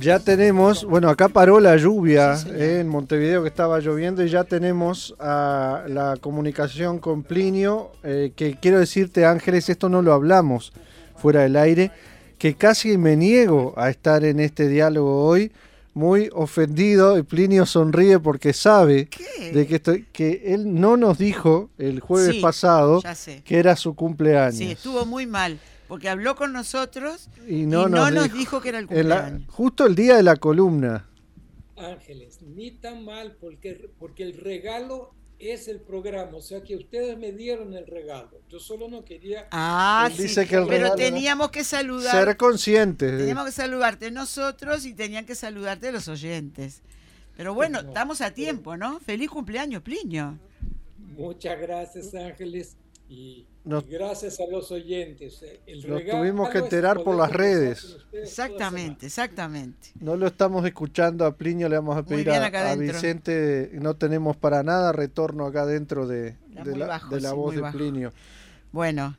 Ya tenemos, bueno, acá paró la lluvia eh, en Montevideo que estaba lloviendo y ya tenemos a la comunicación con Plinio, eh, que quiero decirte Ángeles, esto no lo hablamos fuera del aire, que casi me niego a estar en este diálogo hoy, muy ofendido y Plinio sonríe porque sabe de que, estoy, que él no nos dijo el jueves pasado que era su cumpleaños. Sí, estuvo muy mal porque habló con nosotros y no, nos, dijo, que era el cumpleaños. justo el día de la columna. Ángeles, ni tan mal porque, porque el regalo es el programa, o sea que ustedes me dieron el regalo. Yo solo no quería. Ah, sí, dice que el pero teníamos que saludar. Ser conscientes. Teníamos que saludarte nosotros y tenían que saludarte los oyentes. Pero bueno, estamos a tiempo, ¿no? Feliz cumpleaños, Pliño. Muchas gracias, Ángeles. Y gracias a los oyentes. Eh, el nos tuvimos que enterar por las redes. Exactamente, exactamente. No lo estamos escuchando a Plinio, le vamos a pedir a, Vicente, no tenemos para nada retorno acá dentro de, la, voz de Plinio. Bueno.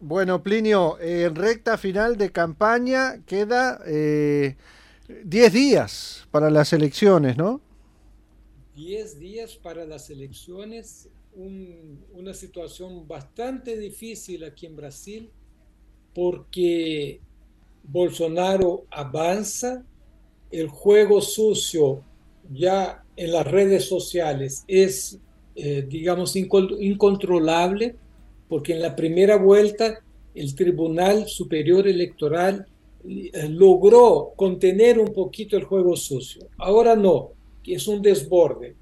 Bueno, Plinio, en recta final de campaña queda 10 eh, días para las elecciones, ¿no? 10 días para las elecciones una situación bastante difícil aquí en Brasil porque Bolsonaro avanza, el juego sucio ya en las redes sociales es, eh, digamos, incontrolable, porque en la primera vuelta el Tribunal Superior Electoral eh, logró contener un poquito el juego sucio. Ahora no, es un desborde.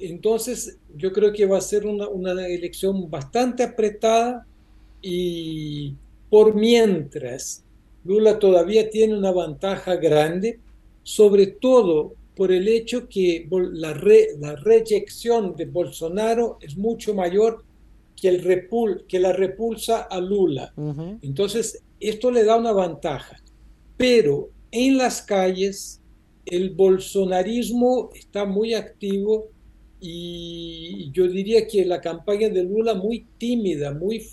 Entonces, yo creo que va a ser una, elección bastante apretada y por mientras Lula todavía tiene una ventaja grande, sobre todo por el hecho que la, la reyección de Bolsonaro es mucho mayor que, el repul que la repulsa a Lula. Entonces, esto le da una ventaja. Pero en las calles, el bolsonarismo está muy activo y yo diría que la campaña de Lula muy tímida, muy,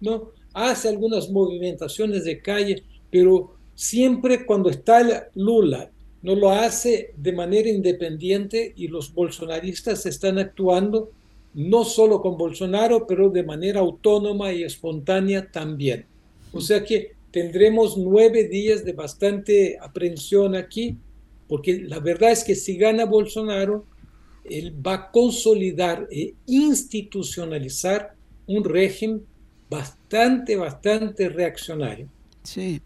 ¿no? Hace algunas movimentaciones de calle, pero siempre cuando está Lula, no lo hace de manera independiente y los bolsonaristas están actuando no solo con Bolsonaro, pero de manera autónoma y espontánea también. O sea que tendremos nueve días de bastante aprensión aquí, porque la verdad es que si gana Bolsonaro, él va a consolidar e institucionalizar un régimen bastante, bastante reaccionario. Sí.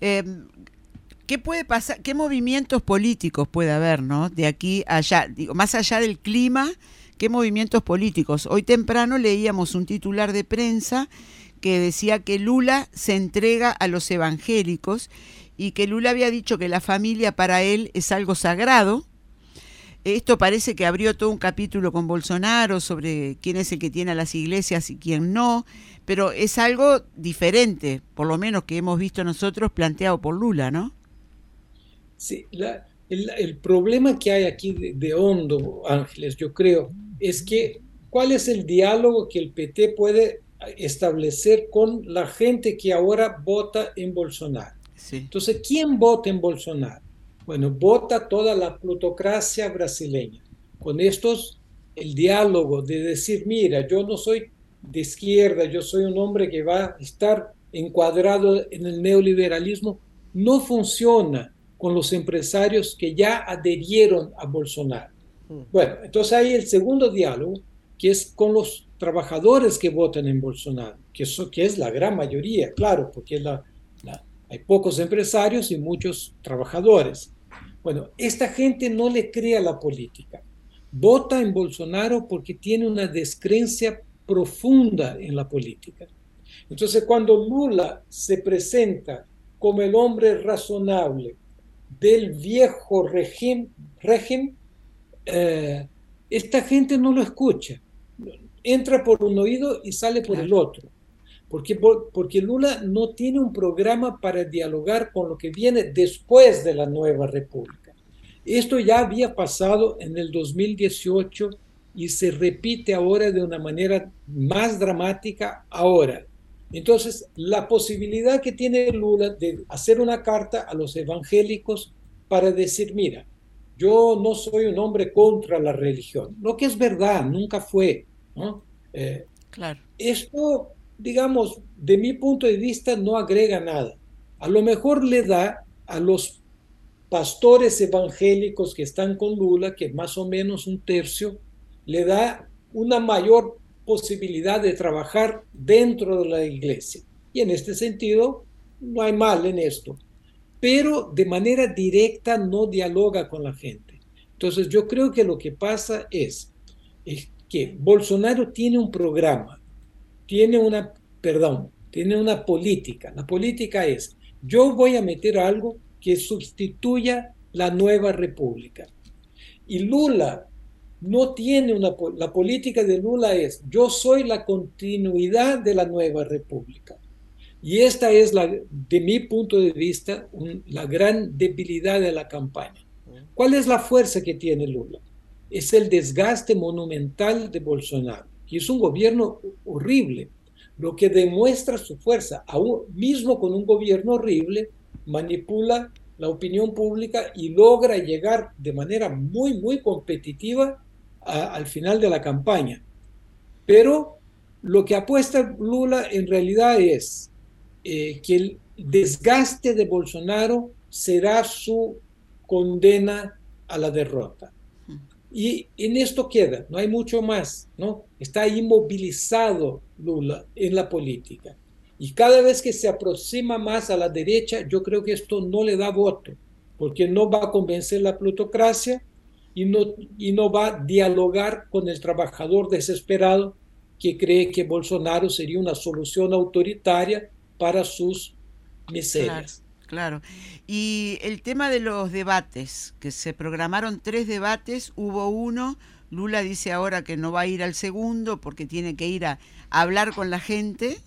Em, ¿Qué puede pasar? ¿Qué movimientos políticos puede haber, no? De aquí allá, digo, más allá del clima, ¿qué movimientos políticos? Hoy temprano leíamos un titular de prensa que decía que Lula se entrega a los evangélicos y que Lula había dicho que la familia para él es algo sagrado esto parece que abrió todo un capítulo con Bolsonaro sobre quién es el que tiene a las iglesias y quién no, pero es algo diferente, por lo menos que hemos visto nosotros planteado por Lula, ¿no? Sí, el, problema que hay aquí de, hondo, Ángeles, yo creo, es que cuál es el diálogo que el PT puede establecer con la gente que ahora vota en Bolsonaro. Entonces, ¿quién vota en Bolsonaro? Bueno, vota toda la plutocracia brasileña. Con estos, el diálogo de decir, mira, yo no soy de izquierda, yo soy un hombre que va a estar encuadrado en el neoliberalismo, no funciona con los empresarios que ya adherieron a Bolsonaro. Hmm. Bueno, entonces hay el segundo diálogo, que es con los trabajadores que votan en Bolsonaro, que, eso, que es la gran mayoría, claro, porque hay pocos empresarios y muchos trabajadores. Bueno, esta gente no le cree a la política. Vota en Bolsonaro porque tiene una descreencia profunda en la política. Entonces, cuando Lula se presenta como el hombre razonable del viejo régimen, eh, esta gente no lo escucha. Entra por un oído y sale por el otro. Porque, porque Lula no tiene un programa para dialogar con lo que viene después de la nueva república. Esto ya había pasado en el 2018 y se repite ahora de una manera más dramática ahora. Entonces, la posibilidad que tiene Lula de hacer una carta a los evangélicos para decir, mira, yo no soy un hombre contra la religión, lo que es verdad, nunca fue. Eh, claro. Esto, digamos, de mi punto de vista, no agrega nada. A lo mejor le da a los pastores evangélicos que están con Lula, que más o menos un tercio, le da una mayor posibilidad de trabajar dentro de la iglesia. Y en este sentido, no hay mal en esto. Pero de manera directa no dialoga con la gente. Entonces yo creo que lo que pasa es, que Bolsonaro tiene un programa, tiene una, perdón, tiene una política. La política es, yo voy a meter algo que sustituya la nueva república. Y Lula no tiene una... La política de Lula es, yo soy la continuidad de la nueva república. Y esta es, la, de mi punto de vista, la gran debilidad de la campaña. ¿Cuál es la fuerza que tiene Lula? Es el desgaste monumental de Bolsonaro. Y es un gobierno horrible, lo que demuestra su fuerza. Aún mismo con un gobierno horrible, manipula la opinión pública y logra llegar de manera muy, muy competitiva al final de la campaña. Pero lo que apuesta Lula en realidad es eh, que el desgaste de Bolsonaro será su condena a la derrota. Y en esto queda, no hay mucho más, ¿no? Está inmovilizado Lula en la política. Y cada vez que se aproxima más a la derecha, yo creo que esto no le da voto, porque no va a convencer la plutocracia y no, y no va a dialogar con el trabajador desesperado que cree que Bolsonaro sería una solución autoritaria para sus miserias. Y el tema de los debates, que se programaron tres debates, hubo uno, Lula dice ahora que no va a ir al segundo porque tiene que ir a hablar con la gente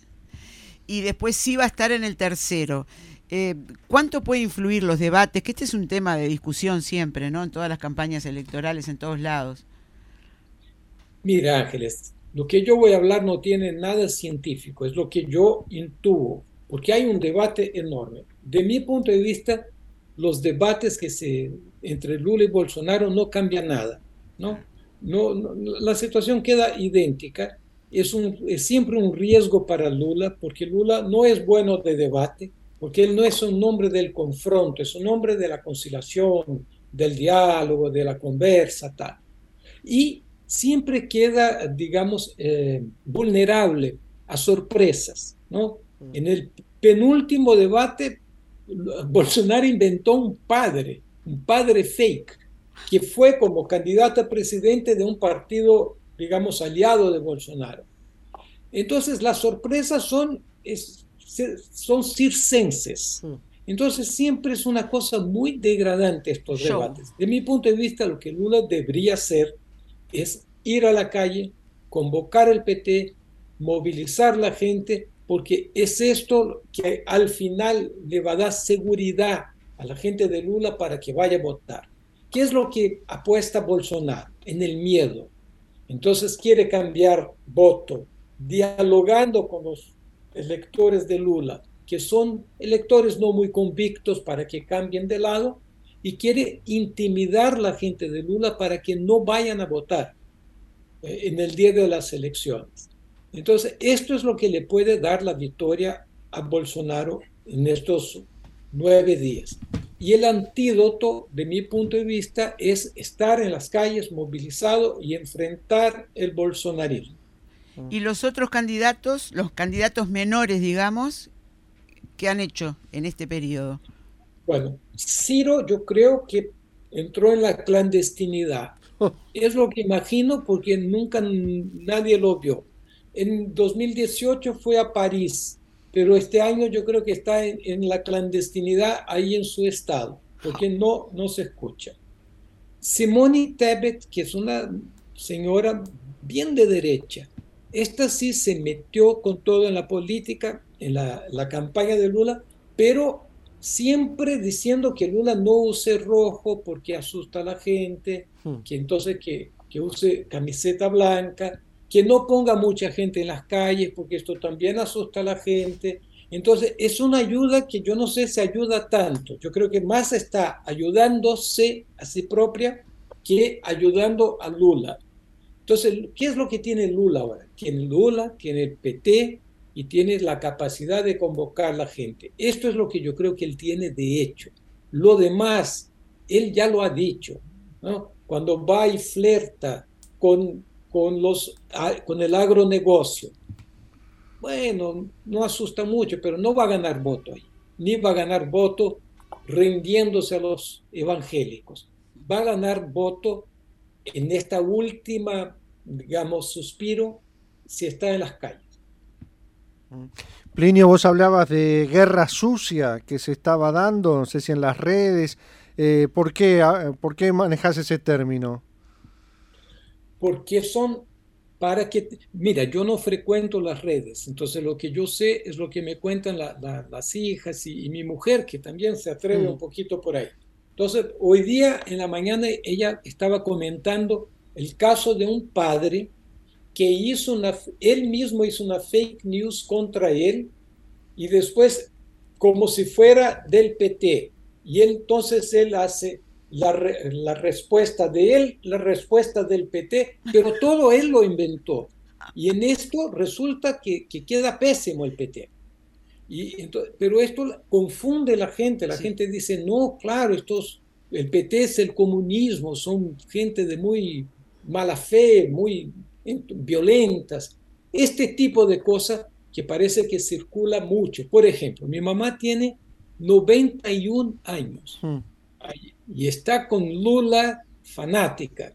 y después sí va a estar en el tercero. Eh, ¿Cuánto puede influir los debates? Que este es un tema de discusión siempre, ¿no? En todas las campañas electorales, en todos lados. Mira, Ángeles, lo que yo voy a hablar no tiene nada científico, es lo que yo intuyo, porque hay un debate enorme. De mi punto de vista, los debates que se entre Lula y Bolsonaro no cambian nada, ¿no? No, no la situación queda idéntica es, un, es siempre un riesgo para Lula, porque Lula no es bueno de debate, porque él no es un hombre del confronto, es un hombre de la conciliación, del diálogo, de la conversa, tal. Y siempre queda, digamos, eh, vulnerable a sorpresas, ¿no? Mm. En el penúltimo debate, Bolsonaro inventó un padre, un padre fake, que fue como candidato a presidente de un partido digamos, aliado de Bolsonaro. Entonces, las sorpresas son, son circenses. Entonces, siempre es una cosa muy degradante estos debates. De mi punto de vista, lo que Lula debería hacer es ir a la calle, convocar el PT, movilizar la gente, porque es esto que al final le va a dar seguridad a la gente de Lula para que vaya a votar. ¿Qué es lo que apuesta Bolsonaro? En el miedo, entonces quiere cambiar voto, dialogando con los electores de Lula, que son electores no muy convictos para que cambien de lado, y quiere intimidar a la gente de Lula para que no vayan a votar eh, en el día de las elecciones. Entonces, esto es lo que le puede dar la victoria a Bolsonaro en estos nueve días. Y el antídoto, de mi punto de vista, es estar en las calles movilizado y enfrentar el bolsonarismo. ¿Y los otros candidatos, los candidatos menores, digamos, qué han hecho en este periodo? Bueno, Ciro yo creo que entró en la clandestinidad. Es lo que imagino porque nunca nadie lo vio. En 2018 fue a París pero este año yo creo que está en, la clandestinidad ahí en su estado, porque no, no se escucha. Simone Tebet, que es una señora bien de derecha, esta sí se metió con todo en la política, en la, la campaña de Lula, pero siempre diciendo que Lula no use rojo porque asusta a la gente, hmm. que entonces que, que use camiseta blanca, que no ponga mucha gente en las calles porque esto también asusta a la gente. Entonces es una ayuda que yo no sé si ayuda tanto. Yo creo que más está ayudándose a sí propia que ayudando a Lula. Entonces, ¿qué es lo que tiene Lula ahora? Tiene Lula, tiene el PT, y tiene la capacidad de convocar a la gente. Esto es lo que yo creo que él tiene de hecho. Lo demás, él ya lo ha dicho, ¿no? Cuando va y flerta con, con, los, con el agronegocio, bueno, no asusta mucho, pero no va a ganar voto ahí, ni va a ganar voto rindiéndose a los evangélicos. Va a ganar voto en esta última, digamos, suspiro si está en las calles. Plinio, vos hablabas de guerra sucia que se estaba dando, no sé si en las redes. Eh, ¿por, qué, ah, ¿Por qué manejas ese término? Porque son para que, mira, yo no frecuento las redes, entonces lo que yo sé es lo que me cuentan las hijas y, mi mujer, que también se atreve un mm. poquito por ahí. Entonces, hoy día en la mañana ella estaba comentando el caso de un padre que hizo una, él mismo hizo una fake news contra él y después como si fuera del PT. Y entonces él hace la, la respuesta de él, la respuesta del PT, pero todo él lo inventó. Y en esto resulta que, que queda pésimo el PT. Y entonces, pero esto confunde a la gente, la gente dice, no, claro, estos, el PT es el comunismo, son gente de muy mala fe, muy violentas, este tipo de cosas que parece que circula mucho. Por ejemplo, mi mamá tiene 91 años hmm. Y está con Lula fanática,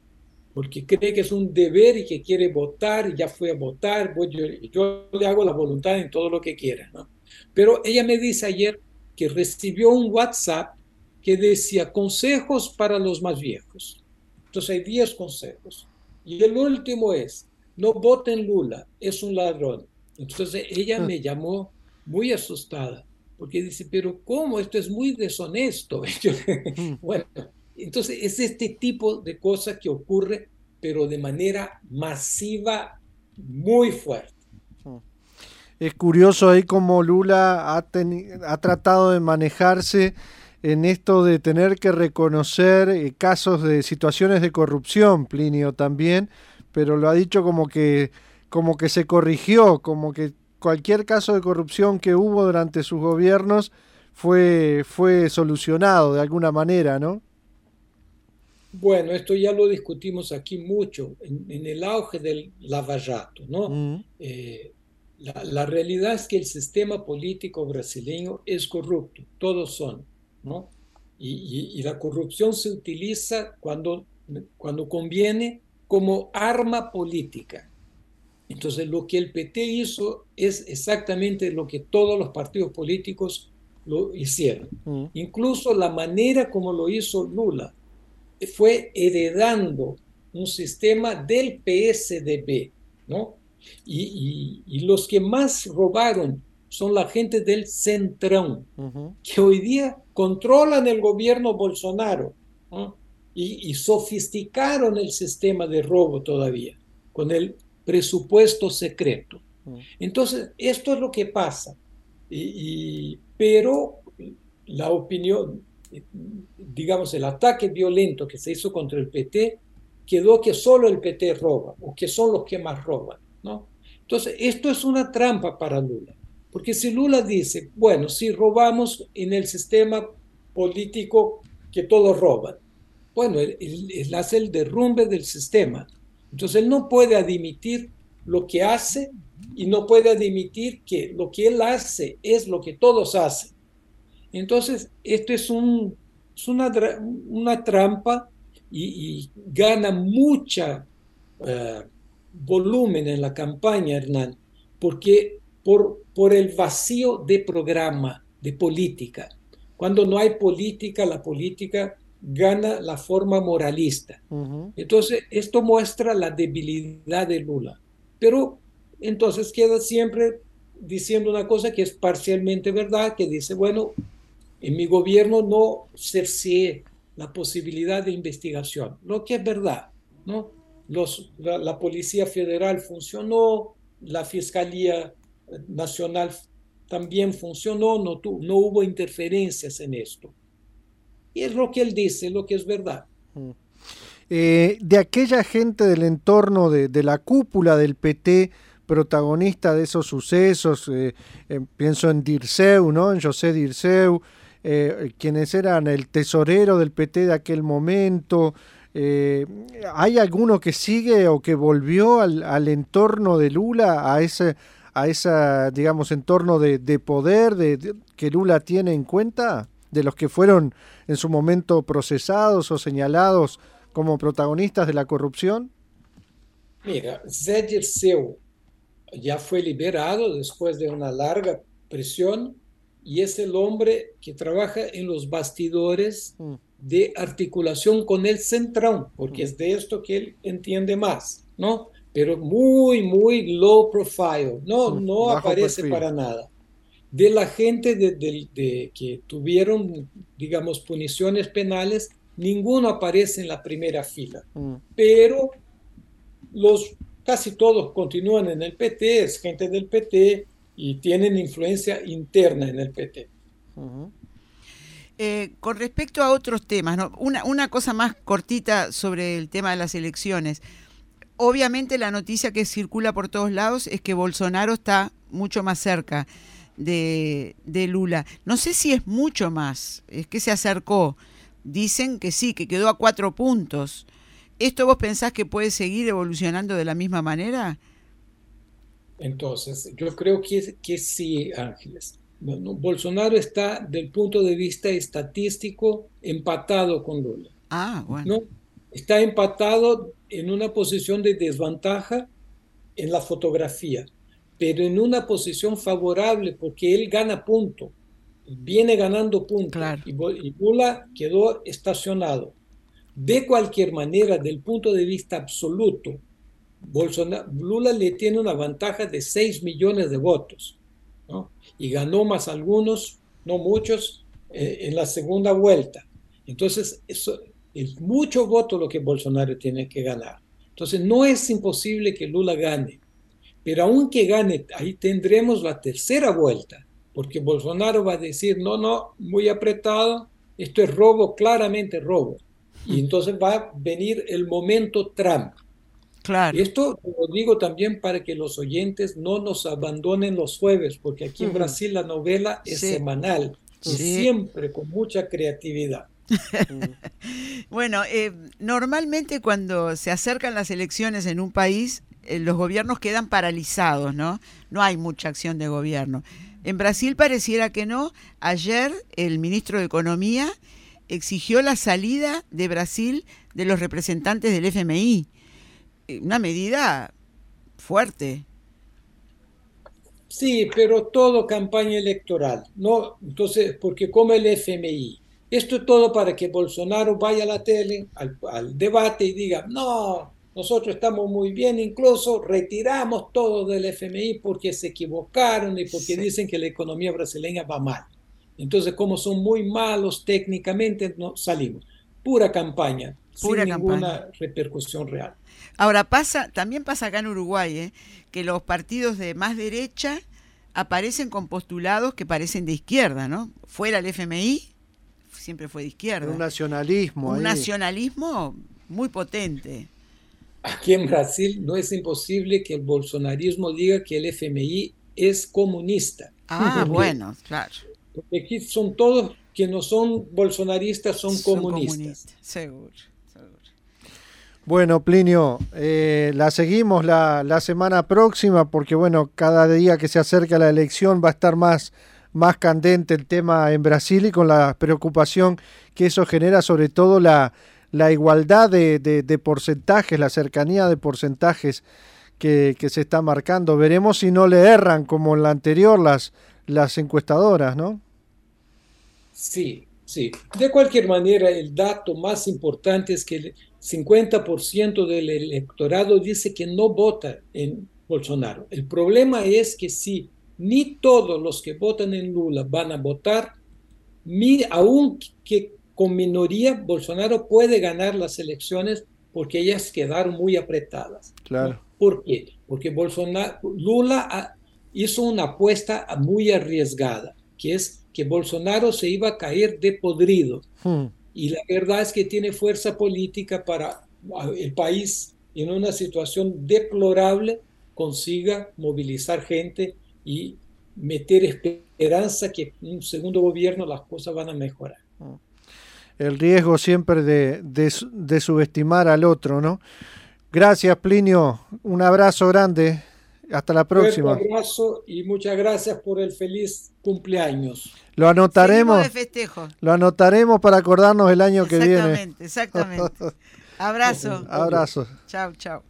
porque cree que es un deber y que quiere votar, y ya fue a votar, yo, yo, le hago la voluntad en todo lo que quiera. ¿no? Pero ella me dice ayer que recibió un WhatsApp que decía consejos para los más viejos. Entonces hay 10 consejos. Y el último es, no voten Lula, es un ladrón. Entonces ella me llamó muy asustada, porque dice, pero ¿cómo? Esto es muy deshonesto. bueno, entonces es este tipo de cosas que ocurre, pero de manera masiva, muy fuerte. Es curioso ahí cómo Lula ha, ha tratado de manejarse en esto de tener que reconocer eh, casos de situaciones de corrupción, Plinio también, pero lo ha dicho como que, como que se corrigió, como que cualquier caso de corrupción que hubo durante sus gobiernos fue, fue solucionado de alguna manera, ¿no? Bueno, esto ya lo discutimos aquí mucho, en, el auge del lavallato, ¿no? Eh, la, la, realidad es que el sistema político brasileño es corrupto, todos son. ¿no? Y, la corrupción se utiliza cuando, cuando conviene como arma política. Entonces, lo que el PT hizo es exactamente lo que todos los partidos políticos lo hicieron. Mm. Incluso la manera como lo hizo Lula fue heredando un sistema del PSDB, ¿no? Y, y, los que más robaron son la gente del centrón, que hoy día controlan el gobierno Bolsonaro y, sofisticaron el sistema de robo todavía con el presupuesto secreto. Entonces, esto es lo que pasa. Y, pero la opinión, digamos, el ataque violento que se hizo contra el PT quedó que solo el PT roba o que son los que más roban. ¿no? Entonces, esto es una trampa para Lula. Porque si Lula dice, bueno, si robamos en el sistema político que todos roban, bueno, él, hace el derrumbe del sistema. Entonces él no puede admitir lo que hace y no puede admitir que lo que él hace es lo que todos hacen. Entonces, esto es, un, una, trampa y, gana mucha eh, volumen en la campaña, Hernán, porque por, por el vacío de programa, de política. Cuando no hay política, la política gana la forma moralista. Entonces, esto muestra la debilidad de Lula. Pero entonces queda siempre diciendo una cosa que es parcialmente verdad, que dice, bueno, en mi gobierno no cerceé la posibilidad de investigación, lo que es verdad, ¿no? Los, la, Policía Federal funcionó, la Fiscalía Nacional también funcionó, no, no hubo interferencias en esto. Y es lo que él dice, lo que es verdad. Mm. Eh, de aquella gente del entorno de, de, la cúpula del PT, protagonista de esos sucesos, eh, eh, pienso en Dirceu, ¿no? en José Dirceu, quienes eran el tesorero del PT de aquel momento. ¿Hay alguno que sigue o que volvió al, al entorno de Lula, a ese, a esa, digamos, entorno de, de poder de, que Lula tiene en cuenta? De los que fueron en su momento procesados o señalados como protagonistas de la corrupción? Mira, Zé Dirceu ya fue liberado después de una larga prisión y es el hombre que trabaja en los bastidores mm. de articulación con el centrón, porque mm. es de esto que él entiende más, ¿no? Pero muy, muy low profile, no, mm, no aparece para nada de la gente de, que tuvieron, digamos, puniciones penales, ninguno aparece en la primera fila. Mm. Pero los, casi todos continúan en el PT, es gente del PT y tienen influencia interna en el PT. Eh, con respecto a otros temas, una, una cosa más cortita sobre el tema de las elecciones. Obviamente la noticia que circula por todos lados es que Bolsonaro está mucho más cerca de, Lula. No sé si es mucho más, es que se acercó. Dicen que sí, que quedó a cuatro puntos. ¿Esto vos pensás que puede seguir evolucionando de la misma manera? Entonces, yo creo que, que sí, Ángeles. Bolsonaro está, del punto de vista estadístico, empatado con Lula. Ah, bueno. Está empatado en una posición de desventaja en la fotografía pero en una posición favorable porque él gana punto, viene ganando punto y, y Lula quedó estacionado. De cualquier manera, del punto de vista absoluto, Bolsonaro, Lula le tiene una ventaja de 6 millones de votos ¿no? y ganó más algunos, no muchos, eh, en la segunda vuelta. Entonces, eso es mucho voto lo que Bolsonaro tiene que ganar. Entonces, no es imposible que Lula gane, pero aunque gane, ahí tendremos la tercera vuelta, porque Bolsonaro va a decir, no, no, muy apretado, esto es robo, claramente robo. Y entonces va a venir el momento Trump. Claro. Y esto lo digo también para que los oyentes no nos abandonen los jueves, porque aquí en Brasil la novela es semanal, siempre con mucha creatividad. bueno, eh, normalmente cuando se acercan las elecciones en un país, los gobiernos quedan paralizados, ¿no? No hay mucha acción de gobierno. En Brasil pareciera que no. Ayer el ministro de Economía exigió la salida de Brasil de los representantes del FMI. Eh, una medida fuerte. Sí, pero todo campaña electoral, ¿no? Entonces, porque como el FMI, esto es todo para que Bolsonaro vaya a la tele, al, al debate y diga, no, nosotros estamos muy bien, incluso retiramos todo del FMI porque se equivocaron y porque dicen que la economía brasileña va mal. Entonces, como son muy malos técnicamente, no salimos. Pura campaña, sin ninguna repercusión real. Ahora pasa, también pasa acá en Uruguay, ¿eh? que los partidos de más derecha aparecen con postulados que parecen de izquierda, ¿no? Fuera el FMI, siempre fue de izquierda. Un nacionalismo. Un nacionalismo muy potente aquí en Brasil no es imposible que el bolsonarismo diga que el FMI es comunista. Ah, bueno, claro. Porque aquí son todos que no son bolsonaristas, son, comunistas. Seguro, Bueno, Plinio, eh, la seguimos la, la, semana próxima porque, bueno, cada día que se acerca la elección va a estar más, más candente el tema en Brasil y con la preocupación que eso genera, sobre todo la, la igualdad de, de, porcentajes, la cercanía de porcentajes que, se está marcando. Veremos si no le erran como en la anterior las, las encuestadoras, ¿no? Sí, Sí, de cualquier manera, el dato más importante es que el 50% del electorado dice que no vota en Bolsonaro. El problema es que si ni todos los que votan en Lula van a votar, ni aunque con minoría, Bolsonaro puede ganar las elecciones porque ellas quedaron muy apretadas. Claro. ¿Por qué? Porque Bolsonaro, Lula hizo una apuesta muy arriesgada, que es que Bolsonaro se iba a caer de podrido. Hmm. Y la verdad es que tiene fuerza política para el país en una situación deplorable consiga movilizar gente y meter esperanza que en un segundo gobierno las cosas van a mejorar. El riesgo siempre de, de, subestimar al otro, ¿no? Gracias, Plinio. Un abrazo grande. Hasta la próxima. Un abrazo y muchas gracias por el feliz cumpleaños. Lo anotaremos. Lo anotaremos para acordarnos el año que viene. Exactamente, exactamente. Abrazo. Abrazo. Chao, chao.